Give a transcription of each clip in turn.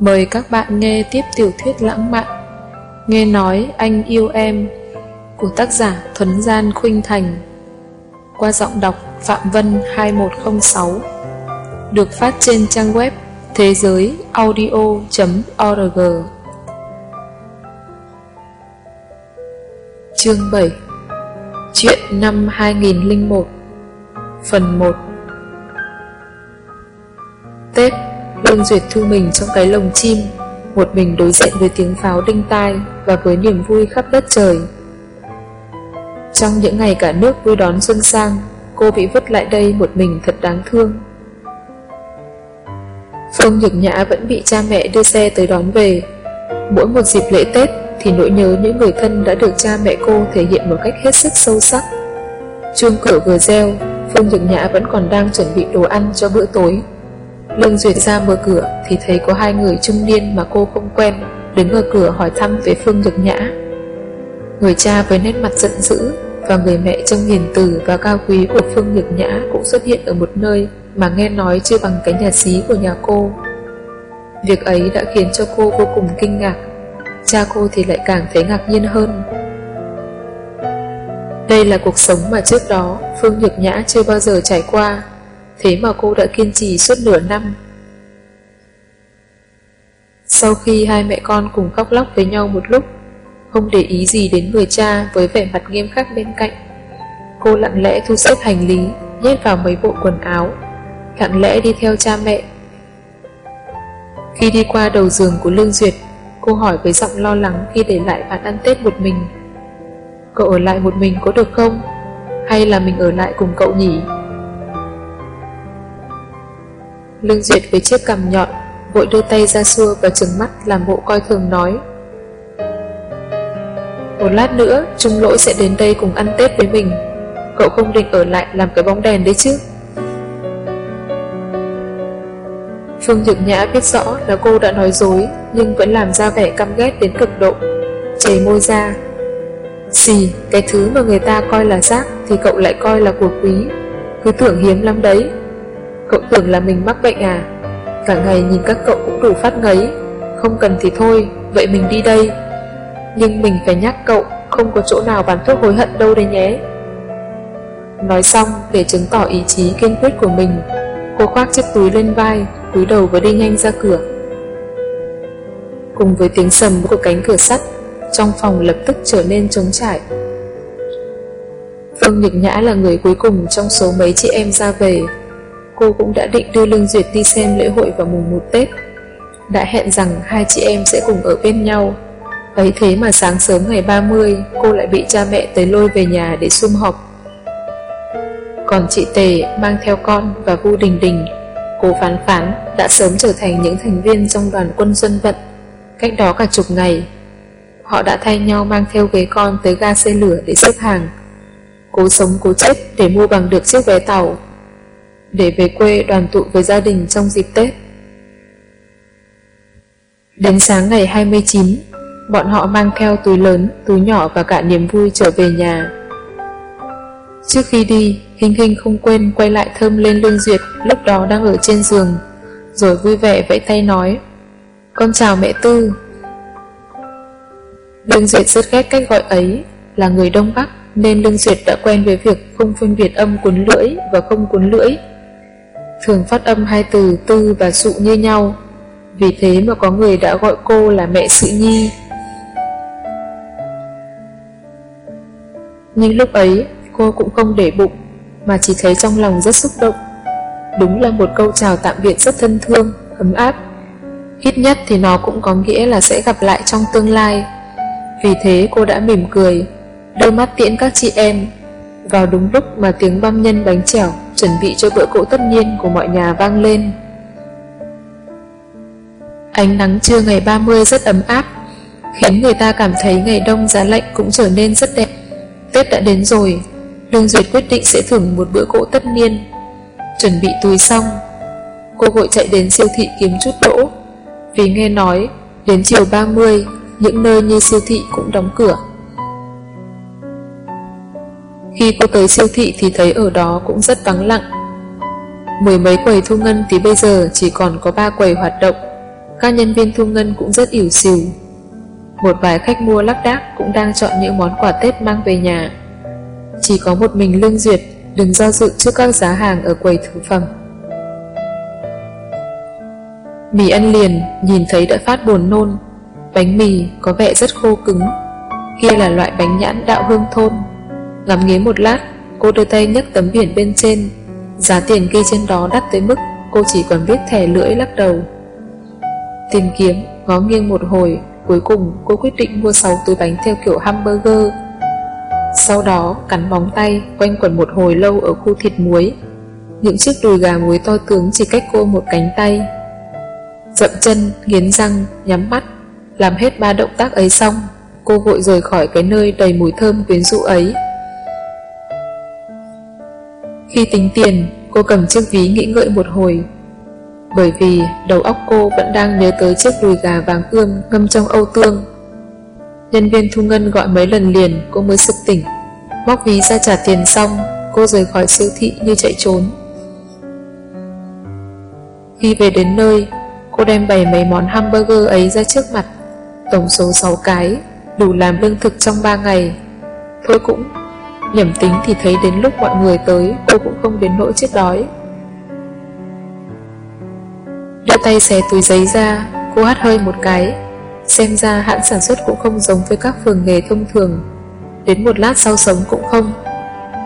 Mời các bạn nghe tiếp tiểu thuyết lãng mạn. Nghe nói anh yêu em, của tác giả Thuấn Gian Khuynh Thành, qua giọng đọc Phạm Vân 2106 được phát trên trang web thế giới audio.org Chương 7 Chuyện năm 2001 Phần 1 Tết Lương Duyệt thu mình trong cái lồng chim, Một mình đối diện với tiếng pháo đinh tai Và với niềm vui khắp đất trời. Trong những ngày cả nước vui đón xuân sang, Cô bị vứt lại đây một mình thật đáng thương. Phương Nhược Nhã vẫn bị cha mẹ đưa xe tới đón về. Mỗi một dịp lễ Tết Thì nỗi nhớ những người thân đã được cha mẹ cô thể hiện một cách hết sức sâu sắc. Chuông cửa vừa reo Phương Nhược Nhã vẫn còn đang chuẩn bị đồ ăn cho bữa tối. Lương Duyệt ra mở cửa thì thấy có hai người trung niên mà cô không quen đứng ở cửa hỏi thăm về Phương Nhược Nhã. Người cha với nét mặt giận dữ và người mẹ trông hiền từ và cao quý của Phương Nhược Nhã cũng xuất hiện ở một nơi mà nghe nói chưa bằng cái nhà xí của nhà cô. Việc ấy đã khiến cho cô vô cùng kinh ngạc, cha cô thì lại càng thấy ngạc nhiên hơn. Đây là cuộc sống mà trước đó Phương Nhược Nhã chưa bao giờ trải qua thế mà cô đã kiên trì suốt nửa năm. Sau khi hai mẹ con cùng khóc lóc với nhau một lúc, không để ý gì đến người cha với vẻ mặt nghiêm khắc bên cạnh, cô lặng lẽ thu xếp hành lý, nhét vào mấy bộ quần áo, lặng lẽ đi theo cha mẹ. Khi đi qua đầu giường của Lương Duyệt, cô hỏi với giọng lo lắng khi để lại bạn ăn Tết một mình. Cậu ở lại một mình có được không? Hay là mình ở lại cùng cậu nhỉ? Lương Duyệt với chiếc cằm nhọn Vội đưa tay ra xua và trừng mắt Làm bộ coi thường nói. Một lát nữa Trung lỗi sẽ đến đây cùng ăn Tết với mình. Cậu không định ở lại làm cái bóng đèn đấy chứ? Phương Nhược Nhã biết rõ là cô đã nói dối Nhưng vẫn làm ra vẻ căm ghét đến cực độ. Chảy môi ra. Xì, cái thứ mà người ta coi là rác Thì cậu lại coi là của quý. Cứ tưởng hiếm lắm đấy. Cậu tưởng là mình mắc bệnh à? Cả ngày nhìn các cậu cũng đủ phát ngấy. Không cần thì thôi, Vậy mình đi đây. Nhưng mình phải nhắc cậu, Không có chỗ nào bán thuốc hối hận đâu đấy nhé. Nói xong, để chứng tỏ ý chí kiên quyết của mình, Cô khoác chiếc túi lên vai, Cúi đầu và đi nhanh ra cửa. Cùng với tiếng sầm của cánh cửa sắt, Trong phòng lập tức trở nên trống trải. Phương Nhật Nhã là người cuối cùng trong số mấy chị em ra về cô cũng đã định đưa Lương Duyệt đi xem lễ hội vào mùng 1 Tết. Đã hẹn rằng hai chị em sẽ cùng ở bên nhau. Ấy thế mà sáng sớm ngày 30, cô lại bị cha mẹ tới lôi về nhà để sum họp. Còn chị Tề mang theo con và Vu Đình Đình, cô Phán Phán đã sớm trở thành những thành viên trong đoàn quân dân vận, cách đó cả chục ngày. Họ đã thay nhau mang theo ghế con tới ga xe lửa để xếp hàng. Cố sống cố chết để mua bằng được chiếc vé tàu để về quê đoàn tụ với gia đình trong dịp Tết. Đến sáng ngày 29, bọn họ mang theo túi lớn, túi nhỏ và cả niềm vui trở về nhà. Trước khi đi, Hình Hình không quên quay lại thơm lên Lương Duyệt lúc đó đang ở trên giường, rồi vui vẻ vẫy tay nói Con chào mẹ Tư. Lương Duyệt rất ghét cách gọi ấy, là người Đông Bắc nên Lương Duyệt đã quen với việc không phân biệt âm cuốn lưỡi và không cuốn lưỡi thường phát âm hai từ tư và dụ như nhau. Vì thế mà có người đã gọi cô là mẹ sự nhi. Nhưng lúc ấy, cô cũng không để bụng, mà chỉ thấy trong lòng rất xúc động. Đúng là một câu chào tạm biệt rất thân thương, ấm áp. Ít nhất thì nó cũng có nghĩa là sẽ gặp lại trong tương lai. Vì thế cô đã mỉm cười, đôi mắt tiễn các chị em vào đúng lúc mà tiếng băm nhân bánh chèo chuẩn bị cho bữa cỗ tất nhiên của mọi nhà vang lên. Ánh nắng trưa ngày 30 rất ấm áp, khiến người ta cảm thấy ngày đông giá lạnh cũng trở nên rất đẹp. Tết đã đến rồi, Lương Duyệt quyết định sẽ thưởng một bữa cỗ tất niên. Chuẩn bị túi xong, cô vội chạy đến siêu thị kiếm chút đỗ, vì nghe nói đến chiều 30, những nơi như siêu thị cũng đóng cửa. Khi cô tới siêu thị thì thấy ở đó cũng rất vắng lặng. Mười mấy quầy thu ngân thì bây giờ chỉ còn có ba quầy hoạt động. Các nhân viên thu ngân cũng rất ỉu xìu. Một vài khách mua lắc đác cũng đang chọn những món quà Tết mang về nhà. Chỉ có một mình Lương Duyệt đừng do dự trước các giá hàng ở quầy thực phẩm. Mì ăn liền, nhìn thấy đã phát buồn nôn. Bánh mì có vẻ rất khô cứng. Kia là loại bánh nhãn đạo hương thôn. Ngắm nghía một lát, cô đưa tay nhấc tấm biển bên trên. Giá tiền ghi trên đó đắt tới mức cô chỉ còn viết thẻ lưỡi lắc đầu. Tìm kiếm, ngó nghiêng một hồi, cuối cùng cô quyết định mua 6 túi bánh theo kiểu hamburger. Sau đó cắn bóng tay quanh quẩn một hồi lâu ở khu thịt muối. Những chiếc đùi gà muối to tướng chỉ cách cô một cánh tay. Dậm chân, nghiến răng, nhắm mắt, làm hết ba động tác ấy xong, cô vội rời khỏi cái nơi đầy mùi thơm quyến rũ ấy. Khi tính tiền, cô cầm chiếc ví nghĩ ngợi một hồi. Bởi vì đầu óc cô vẫn đang nhớ tới chiếc đùi gà vàng ươm ngâm trong âu tương. Nhân viên thu ngân gọi mấy lần liền cô mới sực tỉnh. Móc ví ra trả tiền xong, cô rời khỏi siêu thị như chạy trốn. Khi về đến nơi, cô đem bày mấy món hamburger ấy ra trước mặt. Tổng số 6 cái, đủ làm lương thực trong 3 ngày. Thôi cũng Nhẩm tính thì thấy đến lúc mọi người tới Cô cũng không đến nỗi chết đói. Đưa tay xé túi giấy ra Cô hắt hơi một cái. Xem ra hãng sản xuất cũng không giống với các phường nghề thông thường. Đến một lát sau sống cũng không.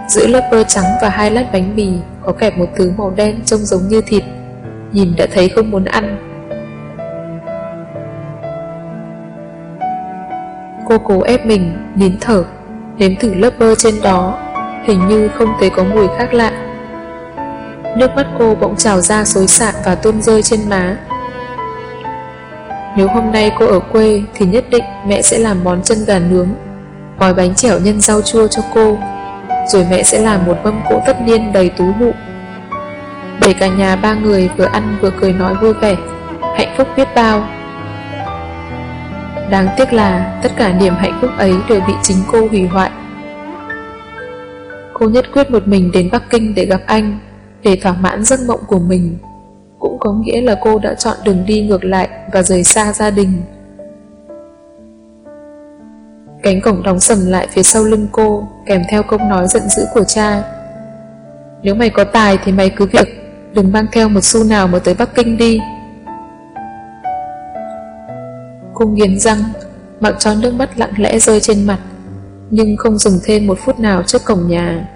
Giữa lớp bơ trắng và hai lát bánh mì Có kẹp một thứ màu đen trông giống như thịt. Nhìn đã thấy không muốn ăn. Cô cố ép mình, nín thở nếm thử lớp bơ trên đó, hình như không thấy có mùi khác lạ. Nước mắt cô bỗng trào ra xối xả và tuôn rơi trên má. Nếu hôm nay cô ở quê thì nhất định mẹ sẽ làm món chân gà nướng, gói bánh chẻo nhân rau chua cho cô, rồi mẹ sẽ làm một mâm cỗ tất niên đầy tú hụ. Để cả nhà ba người vừa ăn vừa cười nói vui vẻ, hạnh phúc biết bao. Đáng tiếc là tất cả niềm hạnh phúc ấy đều bị chính cô hủy hoại. Cô nhất quyết một mình đến Bắc Kinh để gặp anh, để thỏa mãn giấc mộng của mình. Cũng có nghĩa là cô đã chọn đường đi ngược lại và rời xa gia đình. Cánh cổng đóng sầm lại phía sau lưng cô, kèm theo câu nói giận dữ của cha. Nếu mày có tài thì mày cứ việc, đừng mang theo một xu nào mà tới Bắc Kinh đi. Cô nghiến răng, mặc cho nước mắt lặng lẽ rơi trên mặt, nhưng không dừng thêm một phút nào trước cổng nhà.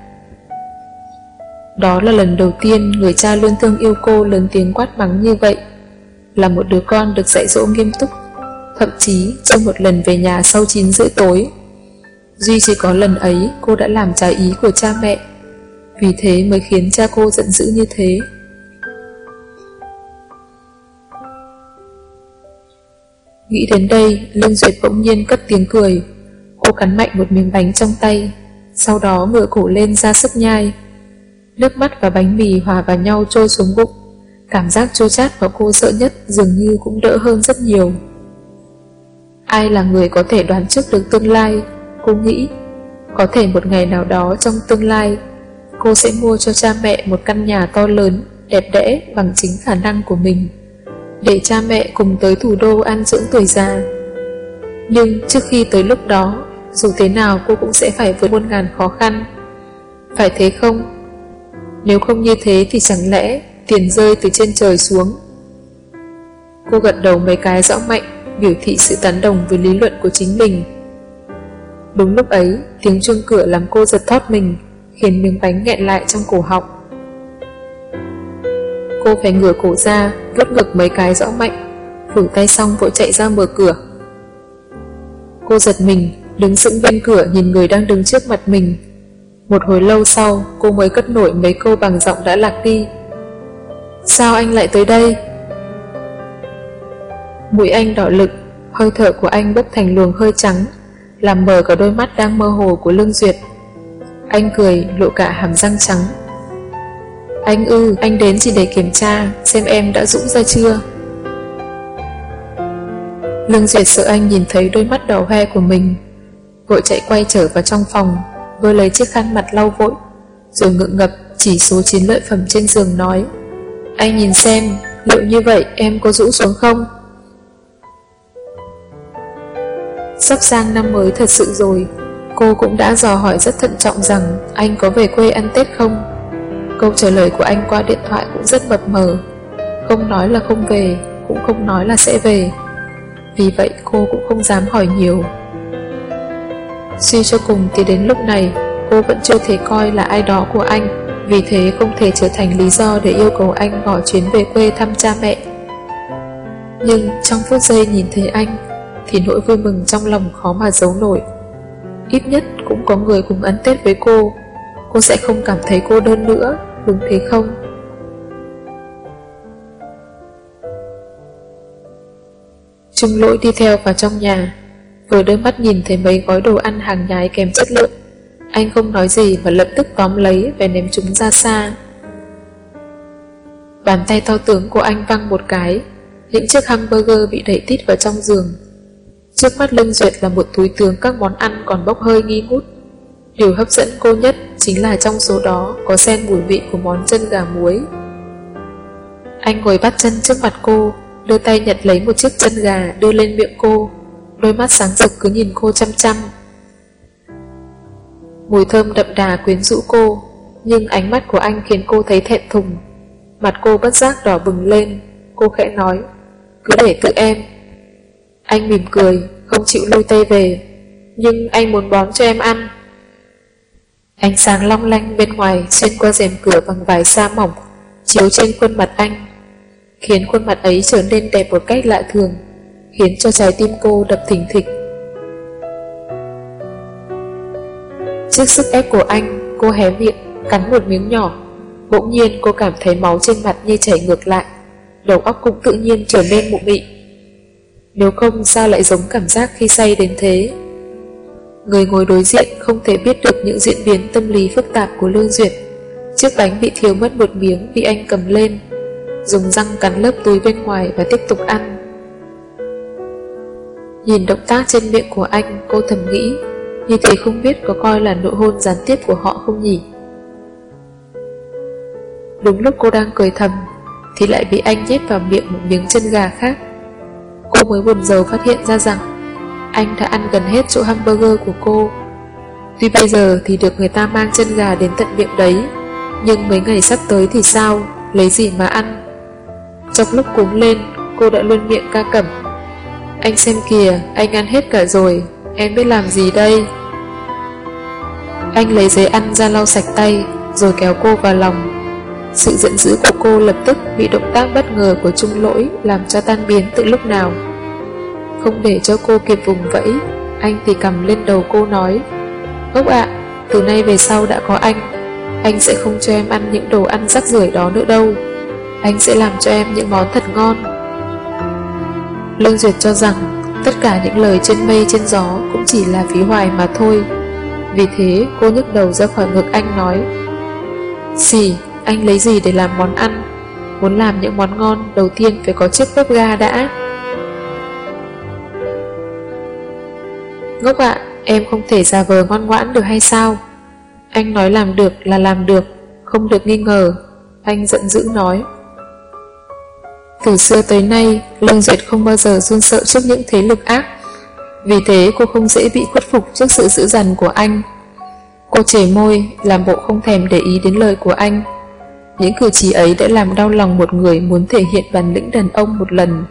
Đó là lần đầu tiên người cha luôn thương yêu cô lớn tiếng quát mắng như vậy. Là một đứa con được dạy dỗ nghiêm túc, thậm chí trong một lần về nhà sau 9 rưỡi tối. Duy chỉ có lần ấy cô đã làm trái ý của cha mẹ, vì thế mới khiến cha cô giận dữ như thế. Nghĩ đến đây, Lương Duyệt bỗng nhiên cất tiếng cười. Cô cắn mạnh một miếng bánh trong tay, sau đó ngửa cổ lên ra sức nhai. Nước mắt và bánh mì hòa vào nhau trôi xuống bụng. Cảm giác chua chát và cô sợ nhất dường như cũng đỡ hơn rất nhiều. Ai là người có thể đoán trước được tương lai? Cô nghĩ, có thể một ngày nào đó trong tương lai, cô sẽ mua cho cha mẹ một căn nhà to lớn, đẹp đẽ bằng chính khả năng của mình để cha mẹ cùng tới thủ đô an dưỡng tuổi già. Nhưng trước khi tới lúc đó, dù thế nào cô cũng sẽ phải vượt muôn ngàn khó khăn. Phải thế không? Nếu không như thế thì chẳng lẽ tiền rơi từ trên trời xuống? Cô gật đầu mấy cái rõ mạnh, biểu thị sự tán đồng với lý luận của chính mình. Đúng lúc ấy, tiếng chuông cửa làm cô giật thót mình, khiến miếng bánh nghẹn lại trong cổ họng. Cô phải ngửa cổ ra, vuốt ngực mấy cái rõ mạnh, phủ tay xong vội chạy ra mở cửa. Cô giật mình, đứng sững bên cửa nhìn người đang đứng trước mặt mình. Một hồi lâu sau, cô mới cất nổi mấy câu bằng giọng đã lạc đi. Sao anh lại tới đây? Mũi anh đỏ lực, hơi thở của anh bốc thành luồng hơi trắng, làm mờ cả đôi mắt đang mơ hồ của Lương Duyệt. Anh cười, lộ cả hàm răng trắng, anh ư, anh đến chỉ để kiểm tra xem em đã dũng ra chưa. Lương Duyệt sợ anh nhìn thấy đôi mắt đỏ hoe của mình, vội chạy quay trở vào trong phòng, vừa lấy chiếc khăn mặt lau vội, rồi ngượng ngập chỉ số chiến lợi phẩm trên giường nói. Anh nhìn xem, liệu như vậy em có rũ xuống không? Sắp sang năm mới thật sự rồi, cô cũng đã dò hỏi rất thận trọng rằng anh có về quê ăn Tết không. Câu trả lời của anh qua điện thoại cũng rất mập mờ, không nói là không về, cũng không nói là sẽ về. Vì vậy cô cũng không dám hỏi nhiều. Suy cho cùng thì đến lúc này, cô vẫn chưa thể coi là ai đó của anh, vì thế không thể trở thành lý do để yêu cầu anh bỏ chuyến về quê thăm cha mẹ. Nhưng trong phút giây nhìn thấy anh, thì nỗi vui mừng trong lòng khó mà giấu nổi. Ít nhất cũng có người cùng ăn Tết với cô, cô sẽ không cảm thấy cô đơn nữa, đúng thế không? Trung lỗi đi theo vào trong nhà, vừa đưa mắt nhìn thấy mấy gói đồ ăn hàng nhái kém chất lượng. Anh không nói gì mà lập tức tóm lấy và ném chúng ra xa. Bàn tay to tướng của anh văng một cái, những chiếc hamburger bị đẩy tít vào trong giường. Trước mắt Lương Duyệt là một túi tướng các món ăn còn bốc hơi nghi ngút. Điều hấp dẫn cô nhất chính là trong số đó có xen mùi vị của món chân gà muối. Anh ngồi bắt chân trước mặt cô, đưa tay nhặt lấy một chiếc chân gà đưa lên miệng cô, đôi mắt sáng rực cứ nhìn cô chăm chăm. Mùi thơm đậm đà quyến rũ cô, nhưng ánh mắt của anh khiến cô thấy thẹn thùng. Mặt cô bất giác đỏ bừng lên, cô khẽ nói, cứ để tự em. Anh mỉm cười, không chịu lui tay về, nhưng anh muốn bón cho em ăn. Ánh sáng long lanh bên ngoài xuyên qua rèm cửa bằng vải sa mỏng, chiếu trên khuôn mặt anh, khiến khuôn mặt ấy trở nên đẹp một cách lạ thường, khiến cho trái tim cô đập thình thịch. Trước sức ép của anh, cô hé miệng, cắn một miếng nhỏ. Bỗng nhiên cô cảm thấy máu trên mặt như chảy ngược lại, đầu óc cũng tự nhiên trở nên mụ mị. Nếu không sao lại giống cảm giác khi say đến thế. Người ngồi đối diện không thể biết được những diễn biến tâm lý phức tạp của Lương Duyệt. Chiếc bánh bị thiếu mất một miếng vì anh cầm lên, dùng răng cắn lớp túi bên ngoài và tiếp tục ăn. Nhìn động tác trên miệng của anh, cô thầm nghĩ, như thế không biết có coi là nụ hôn gián tiếp của họ không nhỉ? Đúng lúc cô đang cười thầm, thì lại bị anh nhét vào miệng một miếng chân gà khác. Cô mới buồn rầu phát hiện ra rằng anh đã ăn gần hết chỗ hamburger của cô. Tuy bây giờ thì được người ta mang chân gà đến tận miệng đấy, nhưng mấy ngày sắp tới thì sao, lấy gì mà ăn? Trong lúc cúng lên, cô đã luôn miệng ca cẩm. Anh xem kìa, anh ăn hết cả rồi, em biết làm gì đây? Anh lấy giấy ăn ra lau sạch tay, rồi kéo cô vào lòng. Sự giận dữ của cô lập tức bị động tác bất ngờ của Trung Lỗi làm cho tan biến từ lúc nào. Không để cho cô kịp vùng vẫy, anh thì cầm lên đầu cô nói Ngốc ạ, từ nay về sau đã có anh, anh sẽ không cho em ăn những đồ ăn rắc rưởi đó nữa đâu. Anh sẽ làm cho em những món thật ngon. Lương Duyệt cho rằng tất cả những lời trên mây trên gió cũng chỉ là phí hoài mà thôi. Vì thế cô nhấc đầu ra khỏi ngực anh nói Xì, anh lấy gì để làm món ăn? Muốn làm những món ngon đầu tiên phải có chiếc bếp ga đã. Ngốc ạ, em không thể giả vờ ngoan ngoãn được hay sao? Anh nói làm được là làm được, không được nghi ngờ. Anh giận dữ nói. Từ xưa tới nay, Lương Duyệt không bao giờ run sợ trước những thế lực ác. Vì thế cô không dễ bị khuất phục trước sự dữ dằn của anh. Cô chề môi, làm bộ không thèm để ý đến lời của anh. Những cử chỉ ấy đã làm đau lòng một người muốn thể hiện bản lĩnh đàn ông một lần.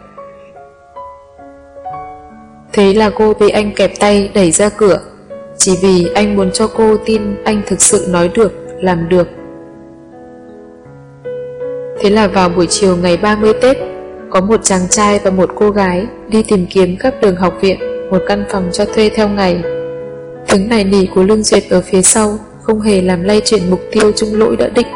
Thế là cô bị anh kẹp tay đẩy ra cửa, chỉ vì anh muốn cho cô tin anh thực sự nói được, làm được. Thế là vào buổi chiều ngày 30 Tết, có một chàng trai và một cô gái đi tìm kiếm khắp đường học viện một căn phòng cho thuê theo ngày. Tiếng này nỉ của Lương Duyệt ở phía sau không hề làm lay chuyển mục tiêu trung lỗi đã định.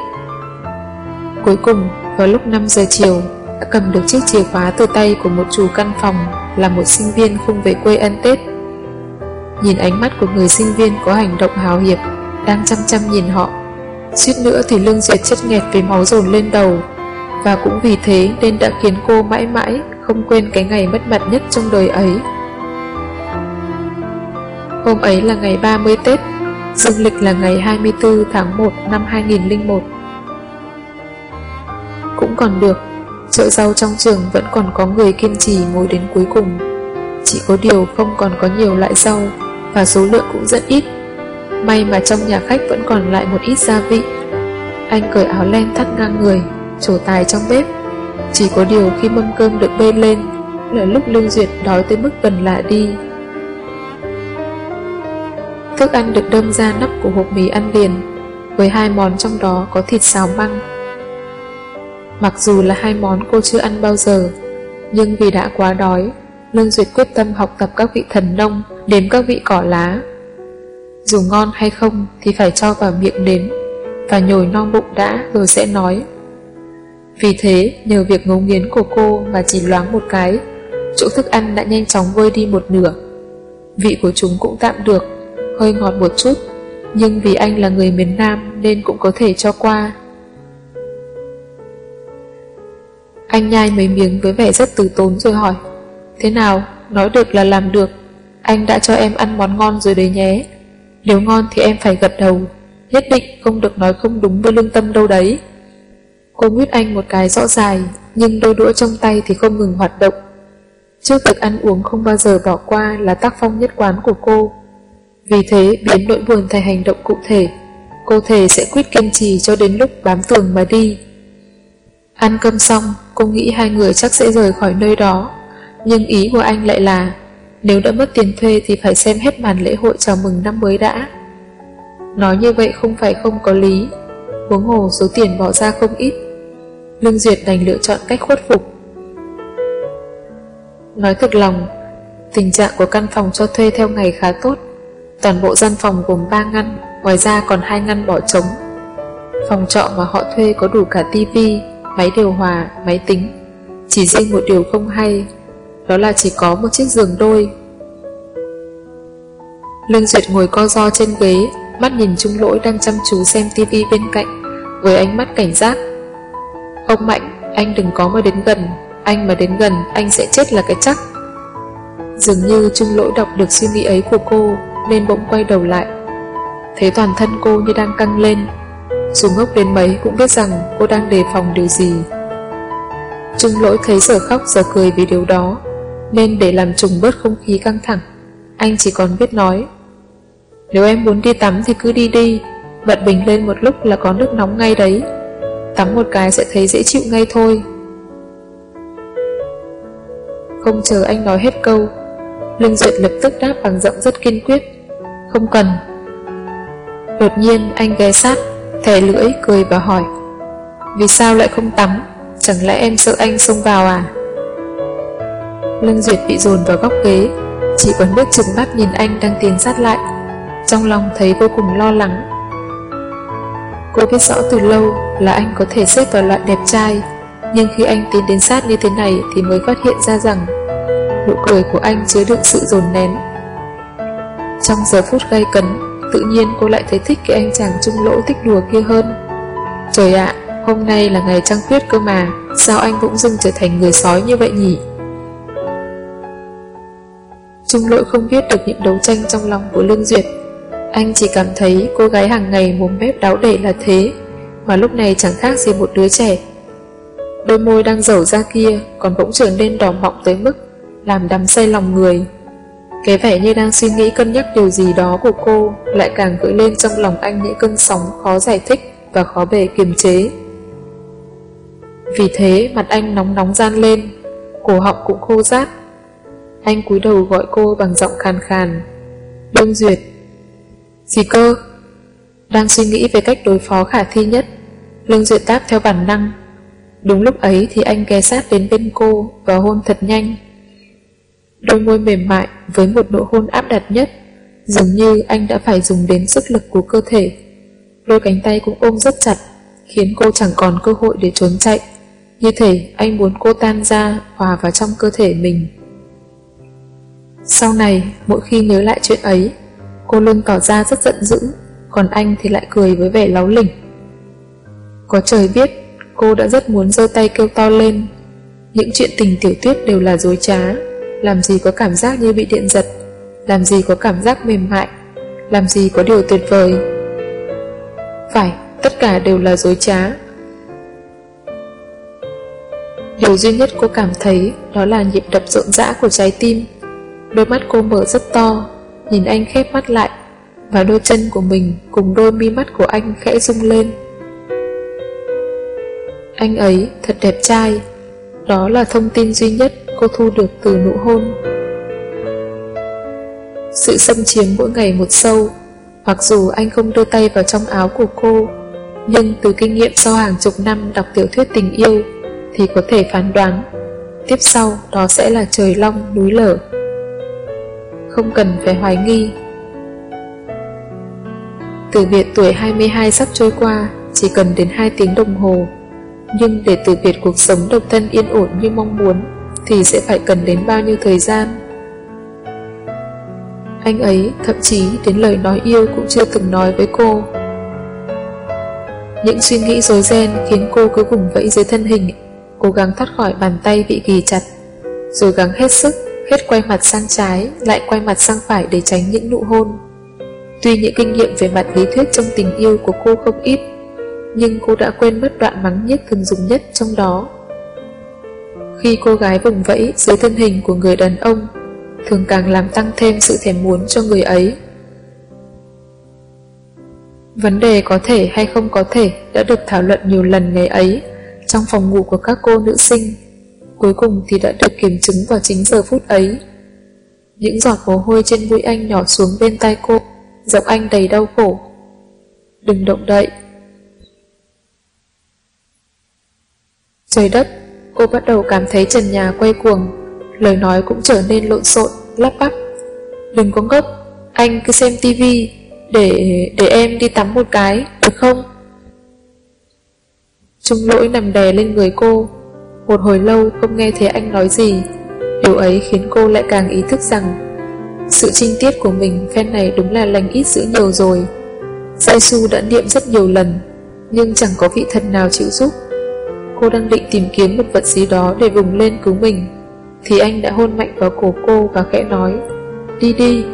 Cuối cùng, vào lúc 5 giờ chiều, đã cầm được chiếc chìa khóa từ tay của một chủ căn phòng là một sinh viên không về quê ăn Tết. Nhìn ánh mắt của người sinh viên có hành động hào hiệp, đang chăm chăm nhìn họ. Suýt nữa thì lưng duyệt chất nghẹt với máu dồn lên đầu, và cũng vì thế nên đã khiến cô mãi mãi không quên cái ngày mất mặt nhất trong đời ấy. Hôm ấy là ngày 30 Tết, dương lịch là ngày 24 tháng 1 năm 2001. Cũng còn được, chợ rau trong trường vẫn còn có người kiên trì ngồi đến cuối cùng. Chỉ có điều không còn có nhiều loại rau và số lượng cũng rất ít. May mà trong nhà khách vẫn còn lại một ít gia vị. Anh cởi áo len thắt ngang người, trổ tài trong bếp. Chỉ có điều khi mâm cơm được bê lên là lúc Lương Duyệt đói tới mức gần lạ đi. Thức ăn được đâm ra nắp của hộp mì ăn liền, với hai món trong đó có thịt xào măng. Mặc dù là hai món cô chưa ăn bao giờ, nhưng vì đã quá đói, Lương Duyệt quyết tâm học tập các vị thần nông, đếm các vị cỏ lá. Dù ngon hay không thì phải cho vào miệng đếm, và nhồi no bụng đã rồi sẽ nói. Vì thế, nhờ việc ngấu nghiến của cô mà chỉ loáng một cái, chỗ thức ăn đã nhanh chóng vơi đi một nửa. Vị của chúng cũng tạm được, hơi ngọt một chút, nhưng vì anh là người miền Nam nên cũng có thể cho qua. Anh nhai mấy miếng với vẻ rất từ tốn rồi hỏi Thế nào, nói được là làm được. Anh đã cho em ăn món ngon rồi đấy nhé. Nếu ngon thì em phải gật đầu. Nhất định không được nói không đúng với lương tâm đâu đấy. Cô nguyết anh một cái rõ dài Nhưng đôi đũa trong tay thì không ngừng hoạt động. Trước việc ăn uống không bao giờ bỏ qua là tác phong nhất quán của cô. Vì thế biến nỗi buồn thành hành động cụ thể Cô thể sẽ quyết kiên trì cho đến lúc bám tường mà đi. Ăn cơm xong, cô nghĩ hai người chắc sẽ rời khỏi nơi đó. Nhưng ý của anh lại là, nếu đã mất tiền thuê thì phải xem hết màn lễ hội chào mừng năm mới đã. Nói như vậy không phải không có lý, huống hồ số tiền bỏ ra không ít. Lương Duyệt đành lựa chọn cách khuất phục. Nói thật lòng, tình trạng của căn phòng cho thuê theo ngày khá tốt. Toàn bộ gian phòng gồm 3 ngăn, ngoài ra còn hai ngăn bỏ trống. Phòng trọ mà họ thuê có đủ cả tivi, máy điều hòa, máy tính. Chỉ riêng một điều không hay, đó là chỉ có một chiếc giường đôi. Lương Duyệt ngồi co ro trên ghế, mắt nhìn Trung Lỗi đang chăm chú xem tivi bên cạnh, với ánh mắt cảnh giác. Ông Mạnh, anh đừng có mà đến gần, anh mà đến gần, anh sẽ chết là cái chắc. Dường như Trung Lỗi đọc được suy nghĩ ấy của cô, nên bỗng quay đầu lại. Thấy toàn thân cô như đang căng lên, dù ngốc đến mấy cũng biết rằng cô đang đề phòng điều gì. Trung lỗi thấy giờ khóc giờ cười vì điều đó, nên để làm trùng bớt không khí căng thẳng, anh chỉ còn biết nói. Nếu em muốn đi tắm thì cứ đi đi, bật bình lên một lúc là có nước nóng ngay đấy. Tắm một cái sẽ thấy dễ chịu ngay thôi. Không chờ anh nói hết câu, Linh Duyệt lập tức đáp bằng giọng rất kiên quyết. Không cần. Đột nhiên anh ghé sát Thẻ lưỡi cười và hỏi, Vì sao lại không tắm? Chẳng lẽ em sợ anh xông vào à? Lương Duyệt bị dồn vào góc ghế, Chỉ còn biết chừng mắt nhìn anh đang tiến sát lại. Trong lòng thấy vô cùng lo lắng. Cô biết rõ từ lâu là anh có thể xếp vào loại đẹp trai, Nhưng khi anh tiến đến sát như thế này Thì mới phát hiện ra rằng Nụ cười của anh chứa đựng sự dồn nén. Trong giờ phút gay cấn Tự nhiên cô lại thấy thích cái anh chàng trung lỗ thích đùa kia hơn. Trời ạ, hôm nay là ngày trăng tuyết cơ mà Sao anh bỗng dưng trở thành người sói như vậy nhỉ? Trung lỗi không biết được những đấu tranh trong lòng của Lương Duyệt. Anh chỉ cảm thấy cô gái hàng ngày mồm bếp đáo để là thế Mà lúc này chẳng khác gì một đứa trẻ. Đôi môi đang dầu ra kia Còn bỗng trở nên đỏ mọng tới mức Làm đắm say lòng người cái vẻ như đang suy nghĩ cân nhắc điều gì đó của cô lại càng gợi lên trong lòng anh những cơn sóng khó giải thích và khó bề kiềm chế. Vì thế mặt anh nóng nóng gian lên, cổ họng cũng khô rát. Anh cúi đầu gọi cô bằng giọng khàn khàn. Đông Duyệt. Gì cơ? Đang suy nghĩ về cách đối phó khả thi nhất. Lương Duyệt đáp theo bản năng. Đúng lúc ấy thì anh ghé sát đến bên cô và hôn thật nhanh. Đôi môi mềm mại với một nụ hôn áp đặt nhất, dường như anh đã phải dùng đến sức lực của cơ thể. Đôi cánh tay cũng ôm rất chặt, khiến cô chẳng còn cơ hội để trốn chạy. Như thể anh muốn cô tan ra, hòa vào trong cơ thể mình. Sau này, mỗi khi nhớ lại chuyện ấy, cô luôn tỏ ra rất giận dữ, còn anh thì lại cười với vẻ láu lỉnh. Có trời biết, cô đã rất muốn giơ tay kêu to lên. Những chuyện tình tiểu tuyết đều là dối trá, làm gì có cảm giác như bị điện giật, làm gì có cảm giác mềm mại, làm gì có điều tuyệt vời. Phải, tất cả đều là dối trá. Điều duy nhất cô cảm thấy đó là nhịp đập rộn rã của trái tim. Đôi mắt cô mở rất to, nhìn anh khép mắt lại, và đôi chân của mình cùng đôi mi mắt của anh khẽ rung lên. Anh ấy thật đẹp trai, đó là thông tin duy nhất cô thu được từ nụ hôn. Sự xâm chiếm mỗi ngày một sâu, mặc dù anh không đưa tay vào trong áo của cô, nhưng từ kinh nghiệm sau hàng chục năm đọc tiểu thuyết tình yêu thì có thể phán đoán tiếp sau đó sẽ là trời long núi lở. Không cần phải hoài nghi. Từ biệt tuổi 22 sắp trôi qua chỉ cần đến 2 tiếng đồng hồ nhưng để từ biệt cuộc sống độc thân yên ổn như mong muốn thì sẽ phải cần đến bao nhiêu thời gian. Anh ấy thậm chí đến lời nói yêu cũng chưa từng nói với cô. Những suy nghĩ rối ren khiến cô cứ vùng vẫy dưới thân hình, cố gắng thoát khỏi bàn tay bị ghì chặt, rồi gắng hết sức, hết quay mặt sang trái, lại quay mặt sang phải để tránh những nụ hôn. Tuy những kinh nghiệm về mặt lý thuyết trong tình yêu của cô không ít, nhưng cô đã quên mất đoạn mắng nhiếc thường dùng nhất trong đó. Khi cô gái vùng vẫy dưới thân hình của người đàn ông, thường càng làm tăng thêm sự thèm muốn cho người ấy. Vấn đề có thể hay không có thể đã được thảo luận nhiều lần ngày ấy trong phòng ngủ của các cô nữ sinh. Cuối cùng thì đã được kiểm chứng vào chính giờ phút ấy. Những giọt mồ hôi trên mũi anh nhỏ xuống bên tay cô, giọng anh đầy đau khổ. Đừng động đậy. Trời đất, cô bắt đầu cảm thấy trần nhà quay cuồng, lời nói cũng trở nên lộn xộn, lắp bắp. Đừng có ngốc, anh cứ xem tivi, để để em đi tắm một cái, được không? Trung lỗi nằm đè lên người cô, một hồi lâu không nghe thấy anh nói gì, điều ấy khiến cô lại càng ý thức rằng sự trinh tiết của mình phen này đúng là lành ít dữ nhiều rồi. Sai su đã niệm rất nhiều lần, nhưng chẳng có vị thần nào chịu giúp. Cô đang định tìm kiếm một vật gì đó để vùng lên cứu mình, thì anh đã hôn mạnh vào cổ cô và khẽ nói, đi đi.